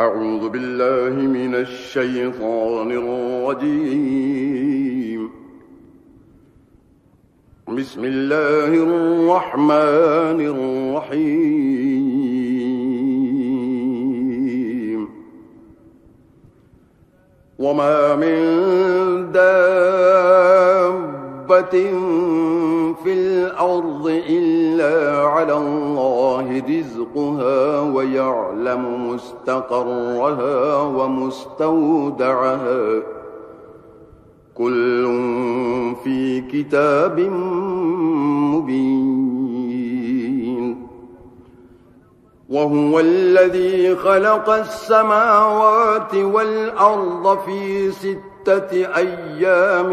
أعوذ بالله من الشيطان الرجيم. بسم الله الرحمن الرحيم. وما من دابة دابة فِي الْأَرْضِ إِلَّا عَلَى اللَّهِ رِزْقُهَا وَيَعْلَمُ مُسْتَقَرَّهَا وَمُسْتَوْدَعَهَا كُلٌّ فِي كِتَابٍ مُبِينٍ وهو الذي خلق السماوات والأرض في ستة أيام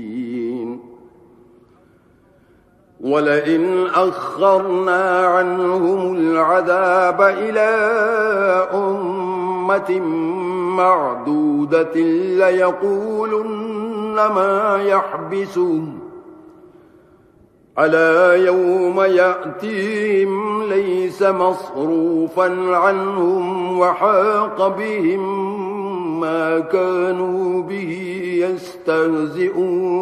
ولئن أخرنا عنهم العذاب إلى أمة معدودة ليقولن ما يحبسهم ألا يوم يأتيهم ليس مصروفا عنهم وحاق بهم ما كانوا به يستهزئون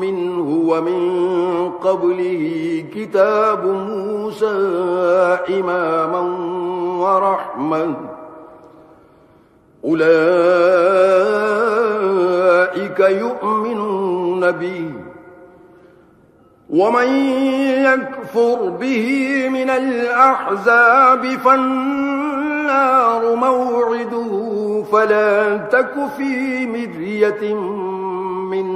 منه ومن قبله كتاب موسى إماما ورحمة. أولئك يؤمنون به. ومن يكفر به من الأحزاب فالنار موعده فلا تك في مرية من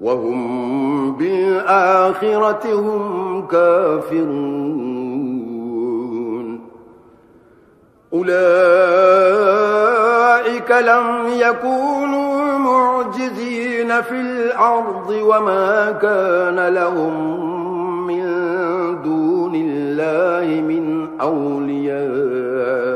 وهم بالآخرة هم كافرون أولئك لم يكونوا معجزين في الأرض وما كان لهم من دون الله من أولياء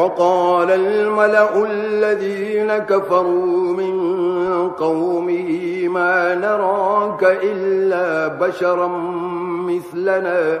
فقال الملأ الذين كفروا من قومه ما نراك إلا بشرا مثلنا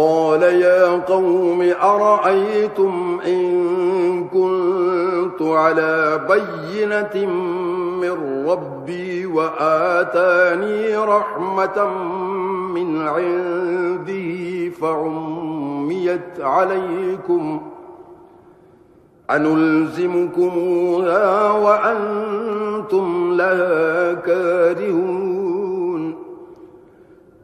قال يا قوم أرأيتم إن كنت على بينة من ربي وآتاني رحمة من عندي فعميت عليكم أنلزمكمها وأنتم لها كارهون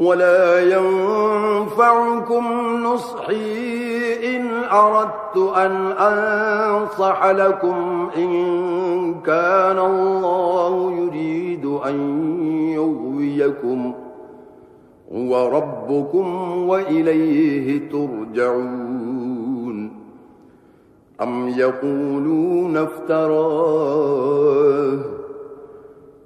ولا ينفعكم نصحي إن أردت أن أنصح لكم إن كان الله يريد أن يغويكم ربكم وإليه ترجعون أم يقولون افتراه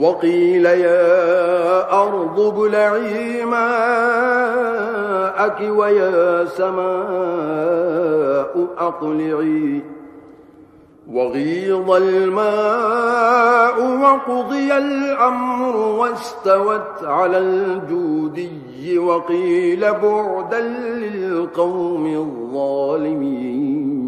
وقيل يا أرض بلعي ماءك ويا سماء أقلعي وغيظ الماء وقضي الأمر واستوت على الجودي وقيل بعدا للقوم الظالمين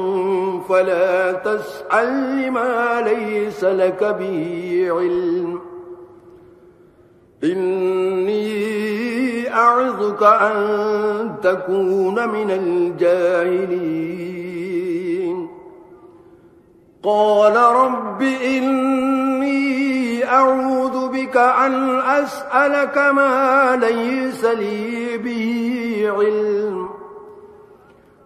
فلا تسأل لما ليس لك به علم إني أعظك أن تكون من الجاهلين قال رب إني أعوذ بك أن أسألك ما ليس لي به علم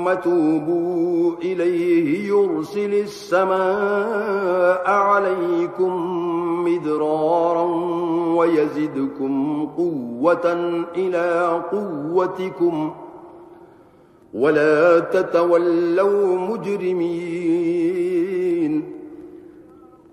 ثم توبوا إليه يرسل السماء عليكم مدرارا ويزدكم قوة إلى قوتكم ولا تتولوا مجرمين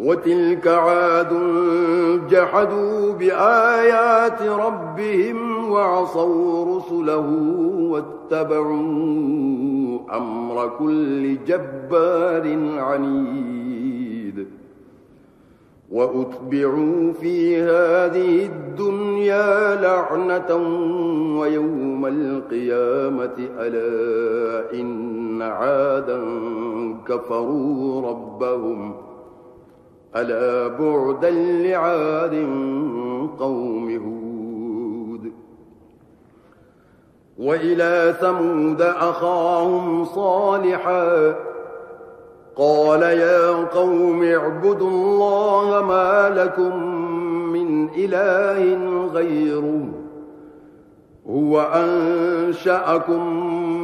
وتلك عاد جحدوا بآيات ربهم وعصوا رسله واتبعوا أمر كل جبار عنيد وأتبعوا في هذه الدنيا لعنة ويوم القيامة ألا إن عادا كفروا ربهم ألا بعدا لعاد قوم هود وإلى ثمود أخاهم صالحا قال يا قوم اعبدوا الله ما لكم من إله غيره هو أنشأكم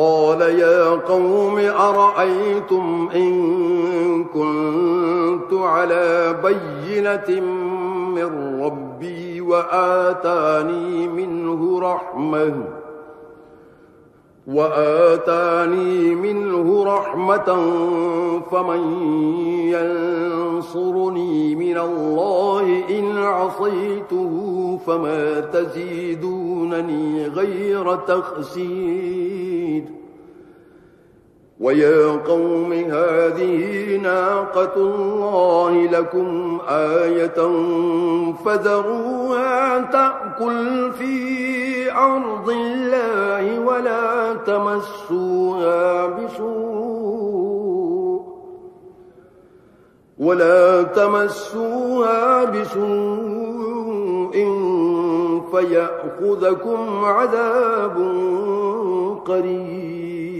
قال يا قوم أرأيتم إن كنت على بينة من ربي وآتاني منه رحمة وآتاني منه رحمة فمن ينصرني من الله إن عصيته فما تزيدونني غير تخسيد ويا قوم هذه ناقة الله لكم آية فذروها تأكل في أرض الله ولا تمسوها بسوء ولا تمسوها بسوء فيأخذكم عذاب قريب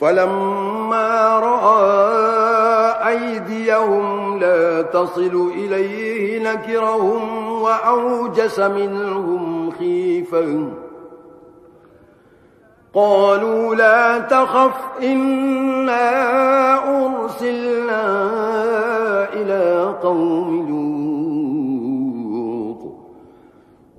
فلما رأى أيديهم لا تصل إليه نكرهم وأوجس منهم خيفا. قالوا لا تخف إنا أرسلنا إلى قوم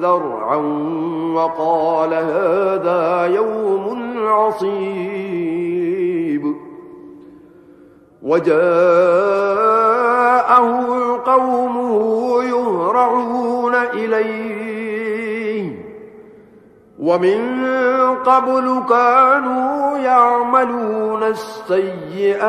ذرعا وقال هذا يوم عصيب. وجاءه القوم يهرعون إليه. ومن قبل كانوا يعملون السيئات.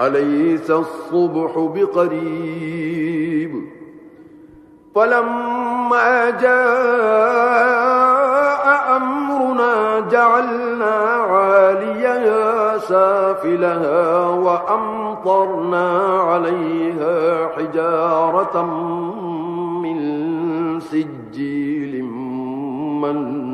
أليس الصبح بقريب؟ فلما جاء أمرنا جعلنا عاليا سافلها وأمطرنا عليها حجارة من سجيل منزل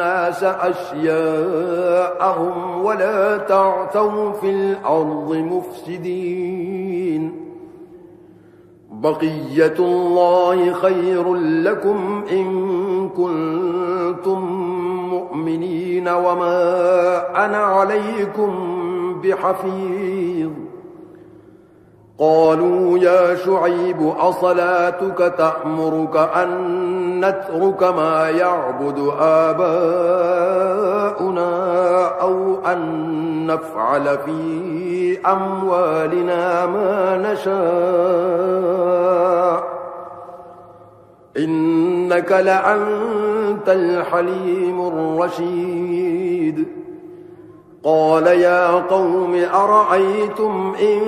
الناس أشياءهم ولا تعتوا في الأرض مفسدين. بقية الله خير لكم إن كنتم مؤمنين وما أنا عليكم بحفيظ. قالوا يا شعيب أصلاتك تأمرك أن نترك ما يعبد آباؤنا أو أن نفعل في أموالنا ما نشاء. إنك لأنت الحليم الرشيد. قال يا قوم أرأيتم إن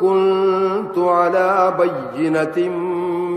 كنت على بينة منه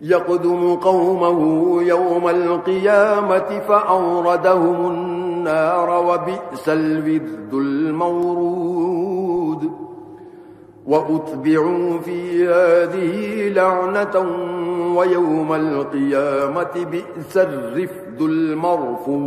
يقدم قومه يوم القيامة فأوردهم النار وبئس الوذد المورود. وأتبعوا في هذه لعنة ويوم القيامة بئس الرفد المرفود.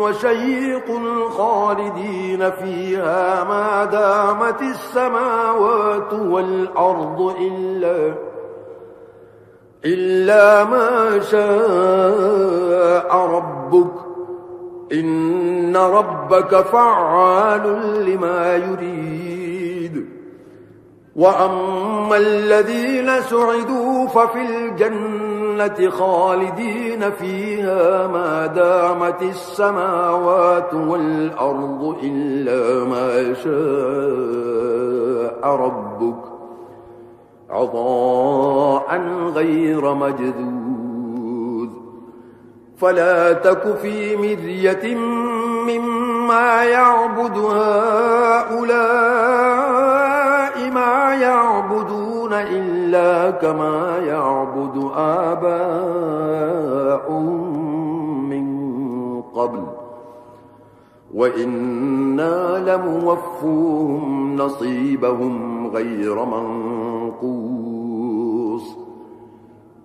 وشيق الخالدين فيها ما دامت السماوات والأرض إلا إلا ما شاء ربك إن ربك فعال لما يريد. وأما الذين سعدوا ففي الجنة الجنة خالدين فيها ما دامت السماوات والأرض إلا ما شاء ربك عضاء غير مجدود فلا تك في مرية مما يعبد هؤلاء ما يعبدون إلا كما يعبد آباؤهم من قبل. وإنا لموفوهم نصيبهم غير منقوب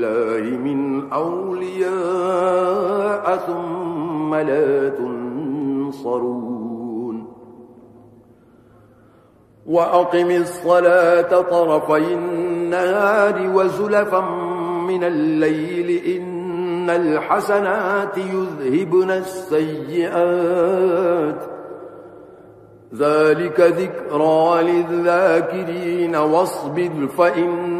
بالله من أولياء ثم لا تنصرون. وأقم الصلاة طرفي النهار وزلفا من الليل إن الحسنات يذهبن السيئات. ذلك ذكرى للذاكرين واصبر فإن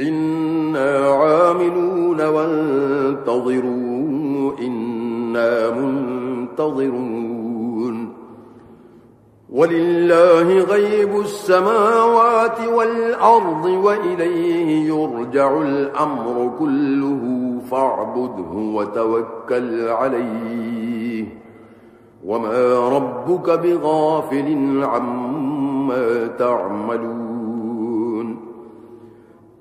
إنا عاملون وانتظروا إنا منتظرون ولله غيب السماوات والأرض وإليه يرجع الأمر كله فاعبده وتوكل عليه وما ربك بغافل عما تعملون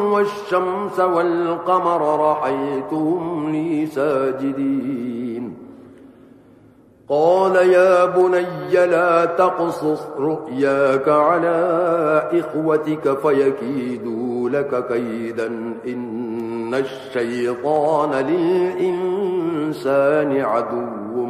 والشمس والقمر رحيتهم لي ساجدين. قال يا بني لا تقصص رؤياك على إخوتك فيكيدوا لك كيدا. إن الشيطان للإنسان عدو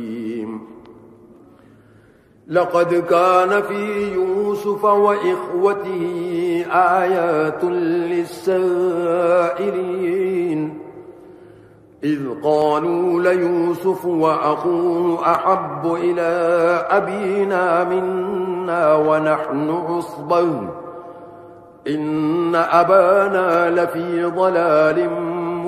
لقد كان في يوسف وإخوته آيات للسائلين. إذ قالوا ليوسف وأخوه أحب إلى أبينا منا ونحن عصبا إن أبانا لفي ضلال مبين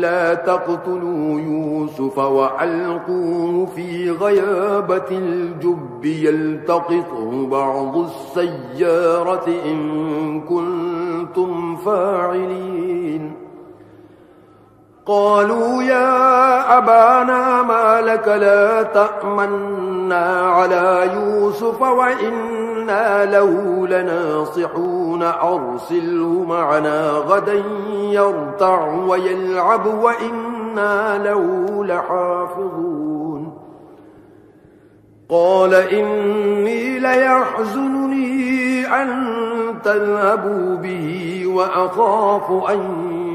لا تقتلوا يوسف وعلقوه في غيابة الجب يلتقطه بعض السيارة إن كنتم فاعلين قالوا يا أبانا ما لك لا تأمنا على يوسف وإنا له لناصحون أرسله معنا غدا يرتع ويلعب وإنا له لحافظون قال إني ليحزنني أن تذهبوا به وأخاف أن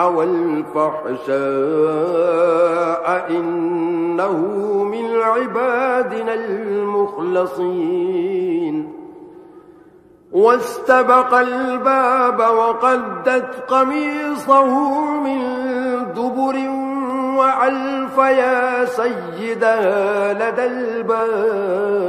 والفحشاء إنه من عبادنا المخلصين. واستبق الباب وقدت قميصه من دبر وعلف يا سيدها لدى الباب.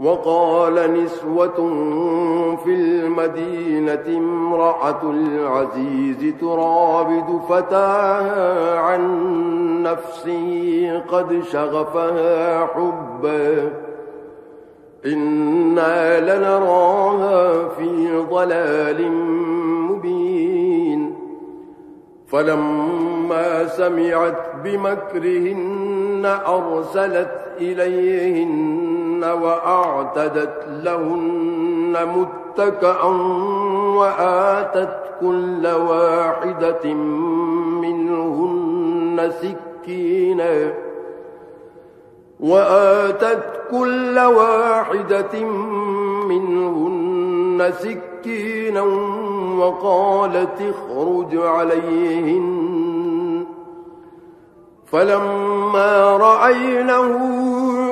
وقال نسوة في المدينة امرأة العزيز ترابد فتاها عن نفسه قد شغفها حبا. إنا لنراها في ضلال مبين. فلما سمعت بمكرهن أرسلت إليهن وأعتدت لهن متكأا وآتت كل واحدة منهن سكينا وآتت كل واحدة منهن سكينا وقالت اخرج عليهن فلما رأينه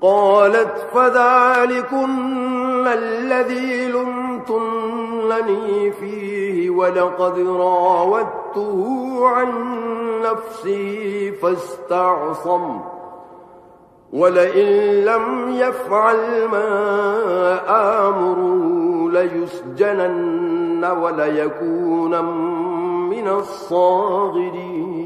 قالت فذلكن الذي لمتنني فيه ولقد راودته عن نفسي فاستعصم ولئن لم يفعل ما آمره ليسجنن وليكون من الصاغرين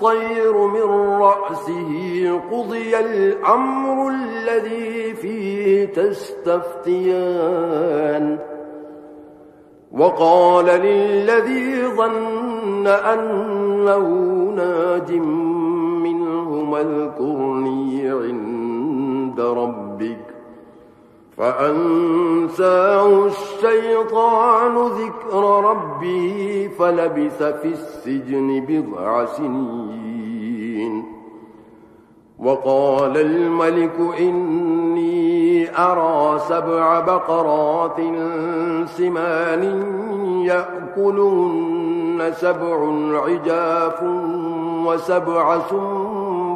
الطير من رأسه قضي الأمر الذي فيه تستفتيان. وقال للذي ظن أنه ناج منهما الكرني عند ربه. فأنساه الشيطان ذكر ربه فلبث في السجن بضع سنين. وقال الملك إني أرى سبع بقرات سمان يأكلون سبع عجاف وسبع سنين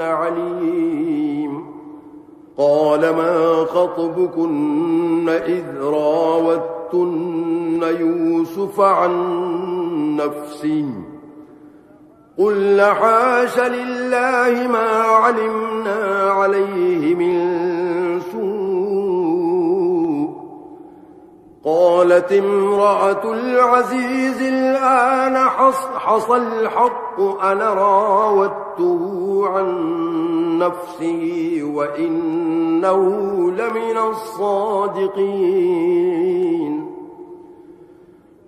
عليم. قال ما خطبكن إذ راوتن يوسف عن نفسه. قل حاش لله ما علمنا عليه من قالت امرأة العزيز الآن حصى الحق أنا راودته عن نفسه وإنه لمن الصادقين.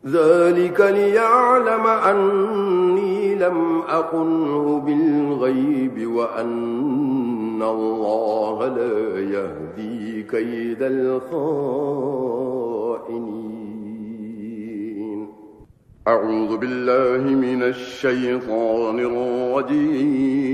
ذلك ليعلم أني لم أقنه بالغيب وأن الله لا يهدي كيد الخائن الخائنين أعوذ بالله من الشيطان الرجيم